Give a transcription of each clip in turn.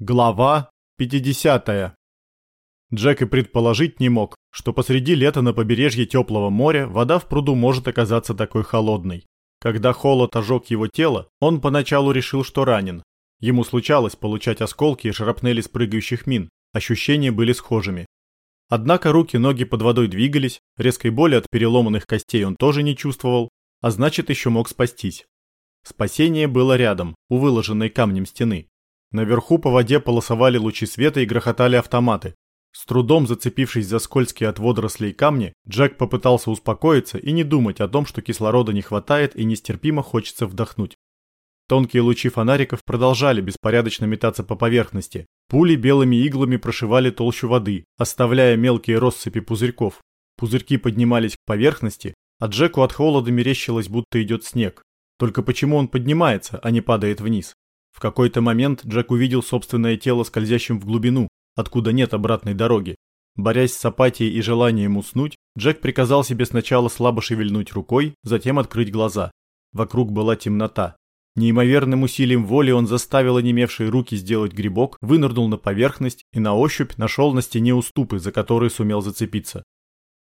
Глава 50. Джек и предположить не мог, что посреди лета на побережье теплого моря вода в пруду может оказаться такой холодной. Когда холод ожег его тело, он поначалу решил, что ранен. Ему случалось получать осколки и шрапнели с прыгающих мин, ощущения были схожими. Однако руки-ноги под водой двигались, резкой боли от переломанных костей он тоже не чувствовал, а значит еще мог спастись. Спасение было рядом, у выложенной камнем стены. Наверху по воде полосовали лучи света и грохотали автоматы. С трудом зацепившись за скользкие от водорослей камни, Джек попытался успокоиться и не думать о том, что кислорода не хватает и нестерпимо хочется вдохнуть. Тонкие лучи фонариков продолжали беспорядочно метаться по поверхности. Пули белыми иглами прошивали толщу воды, оставляя мелкие россыпи пузырьков. Пузырьки поднимались к поверхности, а Джеку от холода мерещилось, будто идет снег. Только почему он поднимается, а не падает вниз? В какой-то момент Джек увидел собственное тело скользящим в глубину, откуда нет обратной дороги. Борясь с апатией и желанием уснуть, Джек приказал себе сначала слабо шевельнуть рукой, затем открыть глаза. Вокруг была темнота. Неимоверным усилием воли он заставил онемевшие руки сделать грибок, вынырнул на поверхность и на ощупь нашел на стене уступы, за которые сумел зацепиться.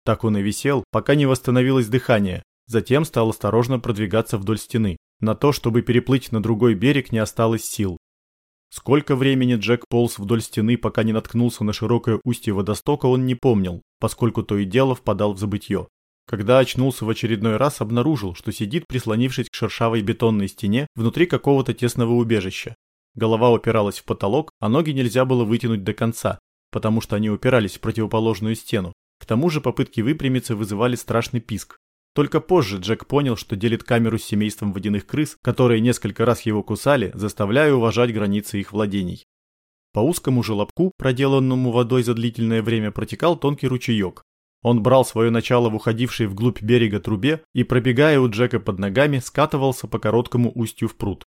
Так он и висел, пока не восстановилось дыхание, затем стал осторожно продвигаться вдоль стены. На то, чтобы переплыть на другой берег, не осталось сил. Сколько времени Джек полз вдоль стены, пока не наткнулся на широкое устье водостока, он не помнил, поскольку то и дело впадал в забытье. Когда очнулся в очередной раз, обнаружил, что сидит, прислонившись к шершавой бетонной стене внутри какого-то тесного убежища. Голова упиралась в потолок, а ноги нельзя было вытянуть до конца, потому что они упирались в противоположную стену. К тому же попытки выпрямиться вызывали страшный писк. Только позже Джек понял, что делит камеру с семейством водяных крыс, которые несколько раз его кусали, заставляя уважать границы их владений. По узкому желобку, проделанному водой за длительное время, протекал тонкий ручеек. Он брал свое начало в уходившей вглубь берега трубе и, пробегая у Джека под ногами, скатывался по короткому устью в пруд.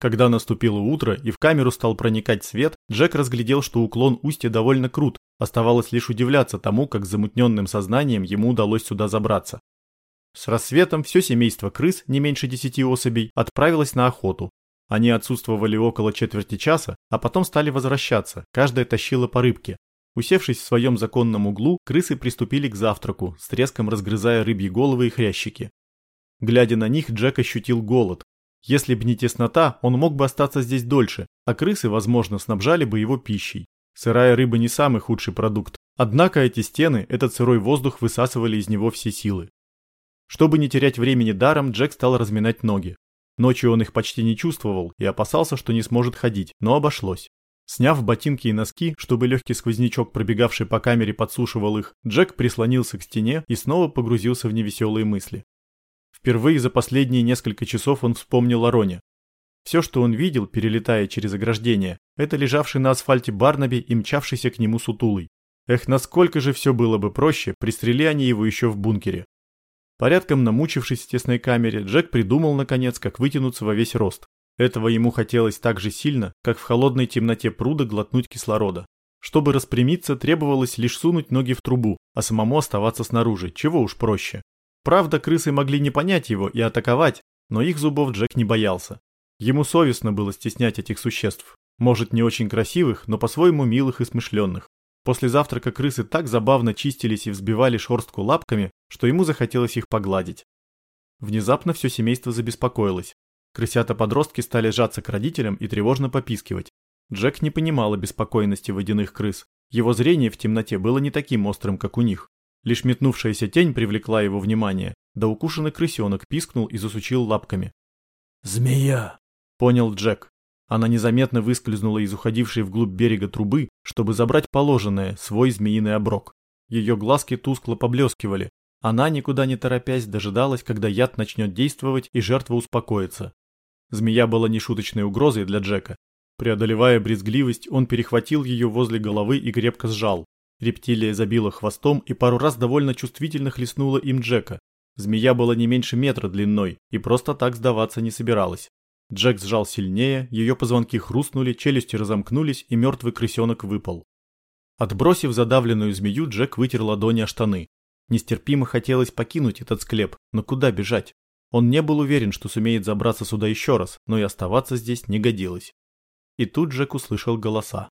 Когда наступило утро и в камеру стал проникать свет, Джек разглядел, что уклон устья довольно крут, оставалось лишь удивляться тому, как замутненным сознанием ему удалось сюда забраться. С рассветом все семейство крыс, не меньше десяти особей, отправилось на охоту. Они отсутствовали около четверти часа, а потом стали возвращаться, каждая тащила по рыбке. Усевшись в своем законном углу, крысы приступили к завтраку, с треском разгрызая рыбьи головы и хрящики. Глядя на них, Джек ощутил голод. Если б не теснота, он мог бы остаться здесь дольше, а крысы, возможно, снабжали бы его пищей. Сырая рыба не самый худший продукт, однако эти стены, этот сырой воздух высасывали из него все силы. Чтобы не терять времени даром, Джек стал разминать ноги. Ночью он их почти не чувствовал и опасался, что не сможет ходить, но обошлось. Сняв ботинки и носки, чтобы легкий сквознячок, пробегавший по камере, подсушивал их, Джек прислонился к стене и снова погрузился в невеселые мысли. Впервые за последние несколько часов он вспомнил о Роне. Все, что он видел, перелетая через ограждение, это лежавший на асфальте Барнаби и мчавшийся к нему сутулый. Эх, насколько же все было бы проще, пристрели они его еще в бункере. Порядком намучившись в тесной камере, Джек придумал, наконец, как вытянуться во весь рост. Этого ему хотелось так же сильно, как в холодной темноте пруда глотнуть кислорода. Чтобы распрямиться, требовалось лишь сунуть ноги в трубу, а самому оставаться снаружи, чего уж проще. Правда, крысы могли не понять его и атаковать, но их зубов Джек не боялся. Ему совестно было стеснять этих существ. Может, не очень красивых, но по-своему милых и смышленных. После завтрака крысы так забавно чистились и взбивали шорстку лапками, что ему захотелось их погладить. Внезапно все семейство забеспокоилось. Крысята-подростки стали сжаться к родителям и тревожно попискивать. Джек не понимал обеспокоенности водяных крыс. Его зрение в темноте было не таким острым, как у них. Лишь метнувшаяся тень привлекла его внимание, да укушенный крысенок пискнул и засучил лапками. «Змея!» – понял Джек. Она незаметно выскользнула из уходившей вглубь берега трубы, чтобы забрать положенное, свой змеиный оброк. Ее глазки тускло поблескивали. Она, никуда не торопясь, дожидалась, когда яд начнет действовать и жертва успокоится. Змея была нешуточной угрозой для Джека. Преодолевая брезгливость, он перехватил ее возле головы и крепко сжал. Рептилия забила хвостом и пару раз довольно чувствительно хлестнула им Джека. Змея была не меньше метра длиной и просто так сдаваться не собиралась. Джек сжал сильнее, ее позвонки хрустнули, челюсти разомкнулись, и мертвый крысенок выпал. Отбросив задавленную змею, Джек вытер ладони о штаны. Нестерпимо хотелось покинуть этот склеп, но куда бежать? Он не был уверен, что сумеет забраться сюда еще раз, но и оставаться здесь не годилось. И тут Джек услышал голоса.